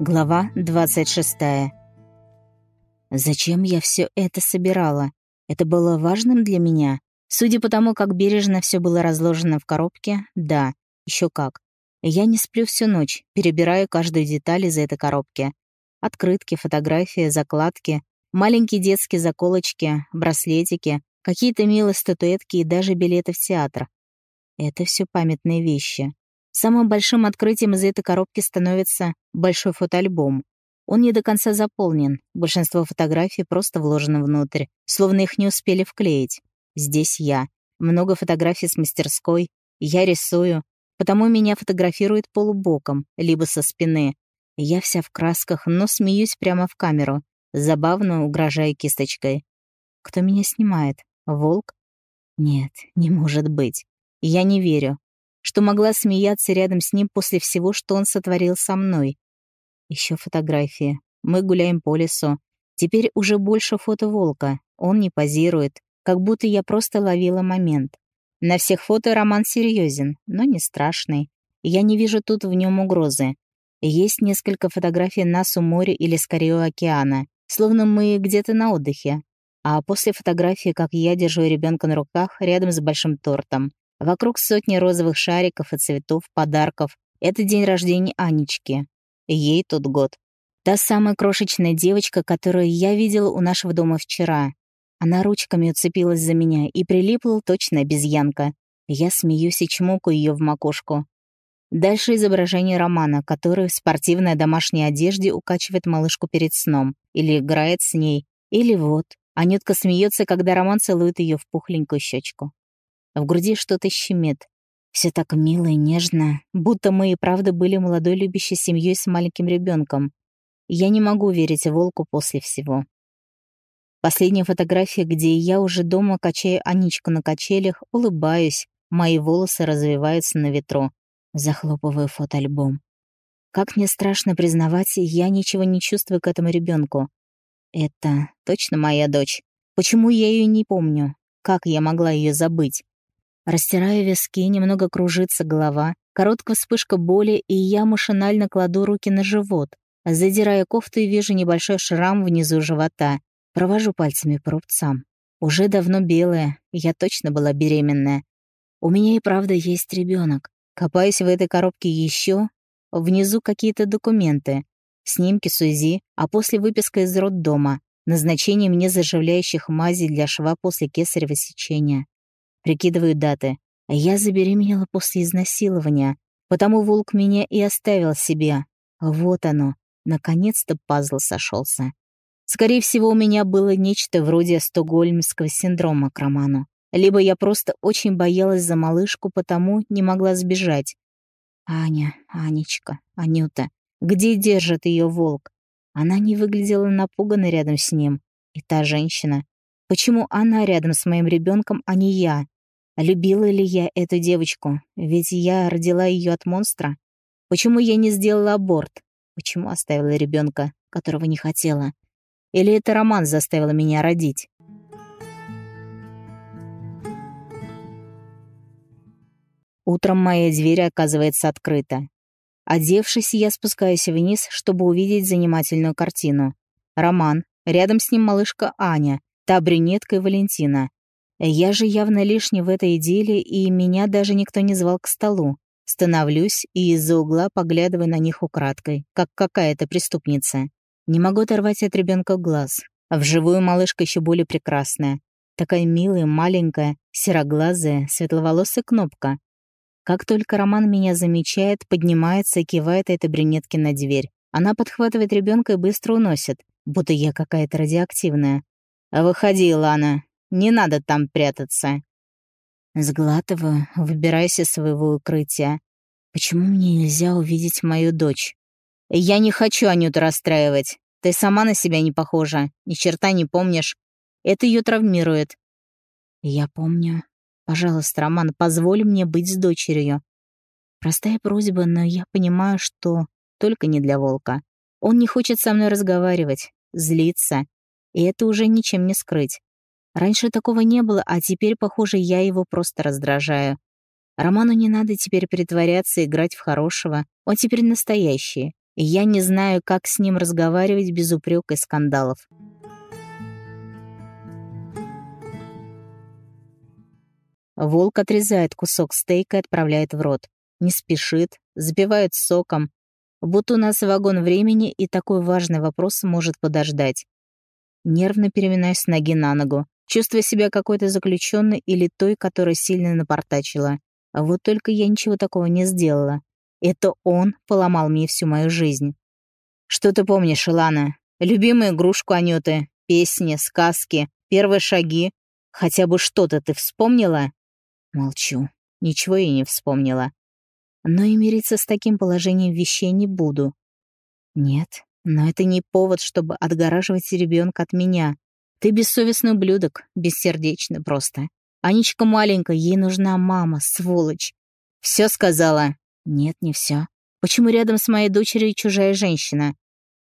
Глава 26. Зачем я все это собирала? Это было важным для меня? Судя по тому, как бережно все было разложено в коробке, да, еще как. Я не сплю всю ночь, перебираю каждую деталь из этой коробки. Открытки, фотографии, закладки, маленькие детские заколочки, браслетики, какие-то милые статуэтки и даже билеты в театр. Это все памятные вещи. Самым большим открытием из этой коробки становится большой фотоальбом. Он не до конца заполнен, большинство фотографий просто вложено внутрь, словно их не успели вклеить. Здесь я. Много фотографий с мастерской. Я рисую, потому меня фотографируют полубоком, либо со спины. Я вся в красках, но смеюсь прямо в камеру, забавно угрожая кисточкой. Кто меня снимает? Волк? Нет, не может быть. Я не верю что могла смеяться рядом с ним после всего, что он сотворил со мной. Еще фотографии. Мы гуляем по лесу. Теперь уже больше фото волка. Он не позирует, как будто я просто ловила момент. На всех фото Роман серьезен, но не страшный. Я не вижу тут в нем угрозы. Есть несколько фотографий нас у моря или скорее у океана, словно мы где-то на отдыхе. А после фотографии, как я держу ребенка на руках рядом с большим тортом. Вокруг сотни розовых шариков и цветов, подарков. Это день рождения Анечки. Ей тот год. Та самая крошечная девочка, которую я видела у нашего дома вчера. Она ручками уцепилась за меня и прилипла точно обезьянка. Я смеюсь и чмокаю ее в макушку. Дальше изображение Романа, который в спортивной домашней одежде укачивает малышку перед сном. Или играет с ней. Или вот. Анютка смеется, когда Роман целует ее в пухленькую щечку. В груди что-то щемит. Все так мило и нежно, будто мы и правда были молодой любящей семьей с маленьким ребенком. Я не могу верить волку после всего. Последняя фотография, где я уже дома качаю Аничку на качелях, улыбаюсь, мои волосы развиваются на ветру. Захлопываю фотоальбом. Как мне страшно признавать, я ничего не чувствую к этому ребенку. Это точно моя дочь. Почему я ее не помню? Как я могла ее забыть? Растираю виски, немного кружится голова, короткая вспышка боли, и я машинально кладу руки на живот. Задирая кофту и вижу небольшой шрам внизу живота. Провожу пальцами по рубцам. Уже давно белая, я точно была беременная. У меня и правда есть ребенок. Копаюсь в этой коробке еще. Внизу какие-то документы. Снимки с УЗИ, а после выписка из роддома. Назначение мне заживляющих мазей для шва после кесарево сечения. Прикидываю даты. Я забеременела после изнасилования, потому волк меня и оставил себе. Вот оно. Наконец-то пазл сошелся. Скорее всего, у меня было нечто вроде стокгольмского синдрома к роману. Либо я просто очень боялась за малышку, потому не могла сбежать. Аня, Анечка, Анюта. Где держит ее волк? Она не выглядела напуганной рядом с ним. И та женщина. Почему она рядом с моим ребенком, а не я? Любила ли я эту девочку? Ведь я родила ее от монстра. Почему я не сделала аборт? Почему оставила ребенка, которого не хотела? Или это роман заставил меня родить? Утром моя дверь оказывается открыта. Одевшись, я спускаюсь вниз, чтобы увидеть занимательную картину. Роман, рядом с ним малышка Аня, Та брюнетка и Валентина. Я же явно лишний в этой деле, и меня даже никто не звал к столу. Становлюсь и из-за угла поглядываю на них украдкой, как какая-то преступница. Не могу оторвать от ребенка глаз. А вживую малышка еще более прекрасная. Такая милая, маленькая, сероглазая, светловолосая кнопка. Как только Роман меня замечает, поднимается и кивает этой брюнетке на дверь. Она подхватывает ребенка и быстро уносит, будто я какая-то радиоактивная. «Выходи, Лана, не надо там прятаться». Сглатываю, выбираюсь из своего укрытия. Почему мне нельзя увидеть мою дочь? Я не хочу Анюту расстраивать. Ты сама на себя не похожа, ни черта не помнишь. Это ее травмирует. Я помню. Пожалуйста, Роман, позволь мне быть с дочерью. Простая просьба, но я понимаю, что только не для волка. Он не хочет со мной разговаривать, злиться, и это уже ничем не скрыть. Раньше такого не было, а теперь, похоже, я его просто раздражаю. Роману не надо теперь притворяться и играть в хорошего. Он теперь настоящий. И я не знаю, как с ним разговаривать без упрека и скандалов. Волк отрезает кусок стейка и отправляет в рот. Не спешит, запивает соком. Будто у нас вагон времени, и такой важный вопрос может подождать. Нервно переминаюсь с ноги на ногу, чувствуя себя какой-то заключенной или той, которая сильно напортачила. А вот только я ничего такого не сделала. Это он поломал мне всю мою жизнь. Что ты помнишь, Илана? Любимую игрушку Анюты, песни, сказки, первые шаги. Хотя бы что-то ты вспомнила? Молчу. Ничего я не вспомнила. Но и мириться с таким положением вещей не буду. Нет, но это не повод, чтобы отгораживать ребенка от меня. Ты бессовестный ублюдок, бессердечный просто. Анечка маленькая, ей нужна мама, сволочь. Все сказала? Нет, не все. Почему рядом с моей дочерью чужая женщина?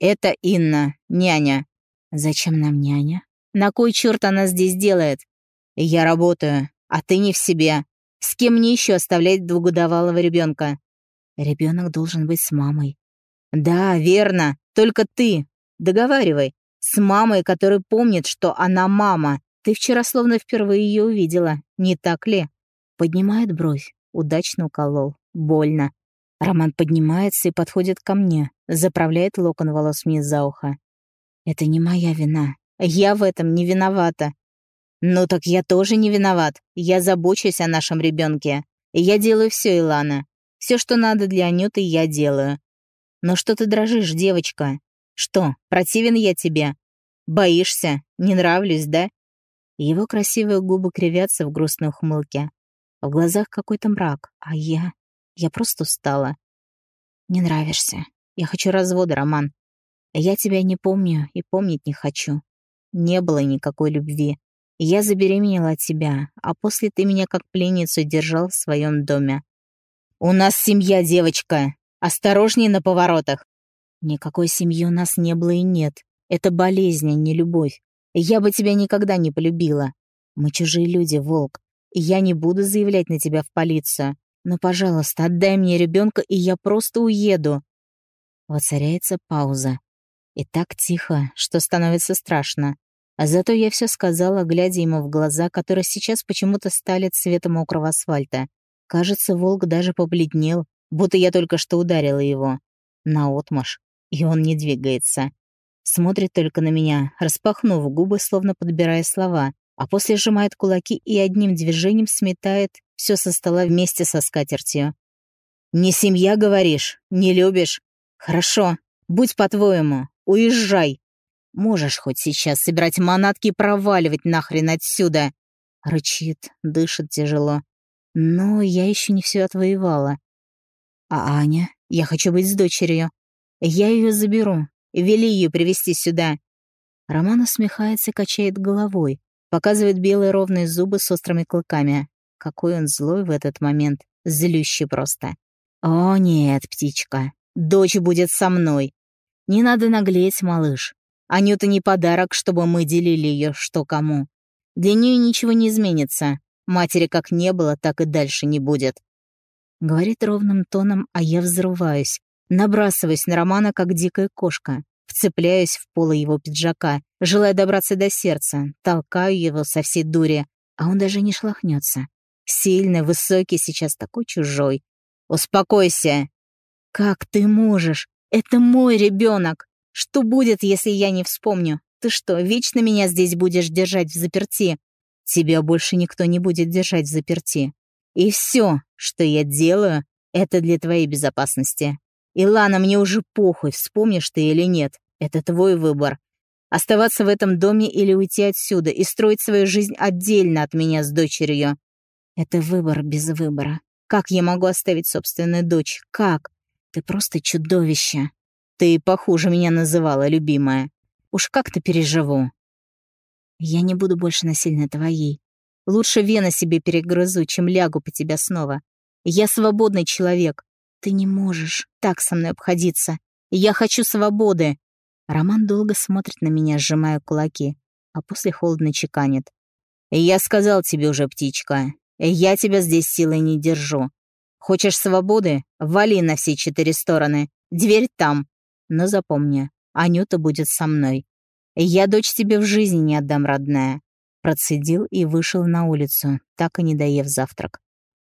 Это Инна, няня. Зачем нам няня? На кой черт она здесь делает? Я работаю а ты не в себе. С кем мне еще оставлять двухгодовалого ребенка? Ребенок должен быть с мамой. Да, верно. Только ты. Договаривай. С мамой, которая помнит, что она мама. Ты вчера словно впервые ее увидела. Не так ли? Поднимает бровь. Удачно уколол. Больно. Роман поднимается и подходит ко мне. Заправляет локон волос мне за ухо. Это не моя вина. Я в этом не виновата. «Ну так я тоже не виноват. Я забочусь о нашем ребенке. Я делаю все, Илана. Все, что надо для Анюты, я делаю. Но что ты дрожишь, девочка? Что, противен я тебе? Боишься? Не нравлюсь, да?» Его красивые губы кривятся в грустной ухмылке. В глазах какой-то мрак, а я... Я просто устала. «Не нравишься. Я хочу развода, Роман. Я тебя не помню и помнить не хочу. Не было никакой любви. Я забеременела от тебя, а после ты меня как пленницу держал в своем доме. У нас семья, девочка. Осторожней на поворотах. Никакой семьи у нас не было и нет. Это болезнь, а не любовь. Я бы тебя никогда не полюбила. Мы чужие люди, Волк. Я не буду заявлять на тебя в полицию. Но, пожалуйста, отдай мне ребенка, и я просто уеду. Воцаряется пауза. И так тихо, что становится страшно. А зато я все сказала, глядя ему в глаза, которые сейчас почему-то стали цветом мокрого асфальта. Кажется, волк даже побледнел, будто я только что ударила его. Наотмашь. И он не двигается. Смотрит только на меня, распахнув губы, словно подбирая слова, а после сжимает кулаки и одним движением сметает все со стола вместе со скатертью. «Не семья, говоришь? Не любишь? Хорошо. Будь по-твоему. Уезжай. Можешь хоть сейчас собирать манатки и проваливать нахрен отсюда!» Рычит, дышит тяжело. Но я еще не все отвоевала. А Аня? Я хочу быть с дочерью. Я ее заберу. Вели ее привести сюда. Роман усмехается качает головой. Показывает белые ровные зубы с острыми клыками. Какой он злой в этот момент. Злющий просто. «О нет, птичка, дочь будет со мной. Не надо наглеть, малыш. Анюта не подарок, чтобы мы делили ее что кому. Для нее ничего не изменится. Матери как не было, так и дальше не будет. Говорит ровным тоном, а я взрываюсь. Набрасываюсь на Романа, как дикая кошка. Вцепляюсь в полы его пиджака, желая добраться до сердца. Толкаю его со всей дури, а он даже не шлахнется. Сильный, высокий, сейчас такой чужой. «Успокойся!» «Как ты можешь? Это мой ребенок. Что будет, если я не вспомню? Ты что, вечно меня здесь будешь держать в заперти? Тебя больше никто не будет держать в заперти. И все, что я делаю, это для твоей безопасности. Илана, мне уже похуй, вспомнишь ты или нет. Это твой выбор. Оставаться в этом доме или уйти отсюда и строить свою жизнь отдельно от меня с дочерью. Это выбор без выбора. Как я могу оставить собственную дочь? Как? Ты просто чудовище. Ты похуже меня называла, любимая. Уж как-то переживу. Я не буду больше насильно твоей. Лучше вена себе перегрызу, чем лягу по тебя снова. Я свободный человек. Ты не можешь так со мной обходиться. Я хочу свободы. Роман долго смотрит на меня, сжимая кулаки, а после холодно чеканит. «Я сказал тебе уже, птичка, я тебя здесь силой не держу. Хочешь свободы? Вали на все четыре стороны. Дверь там. Но запомни, Анюта будет со мной. Я дочь тебе в жизни не отдам, родная. Процедил и вышел на улицу, так и не доев завтрак.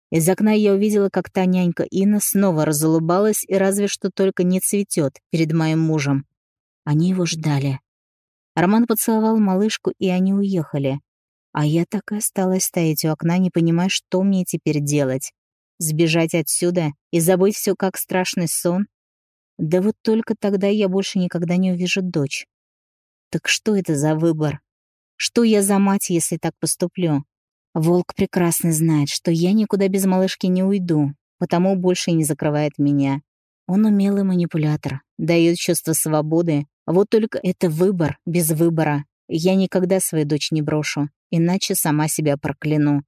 Из окна я увидела, как та нянька Инна снова разулыбалась и разве что только не цветет перед моим мужем. Они его ждали. Роман поцеловал малышку, и они уехали. А я так и осталась стоять у окна, не понимая, что мне теперь делать. Сбежать отсюда и забыть все как страшный сон? Да вот только тогда я больше никогда не увижу дочь. Так что это за выбор? Что я за мать, если так поступлю? Волк прекрасно знает, что я никуда без малышки не уйду, потому больше не закрывает меня. Он умелый манипулятор, дает чувство свободы. Вот только это выбор без выбора. Я никогда свою дочь не брошу, иначе сама себя прокляну.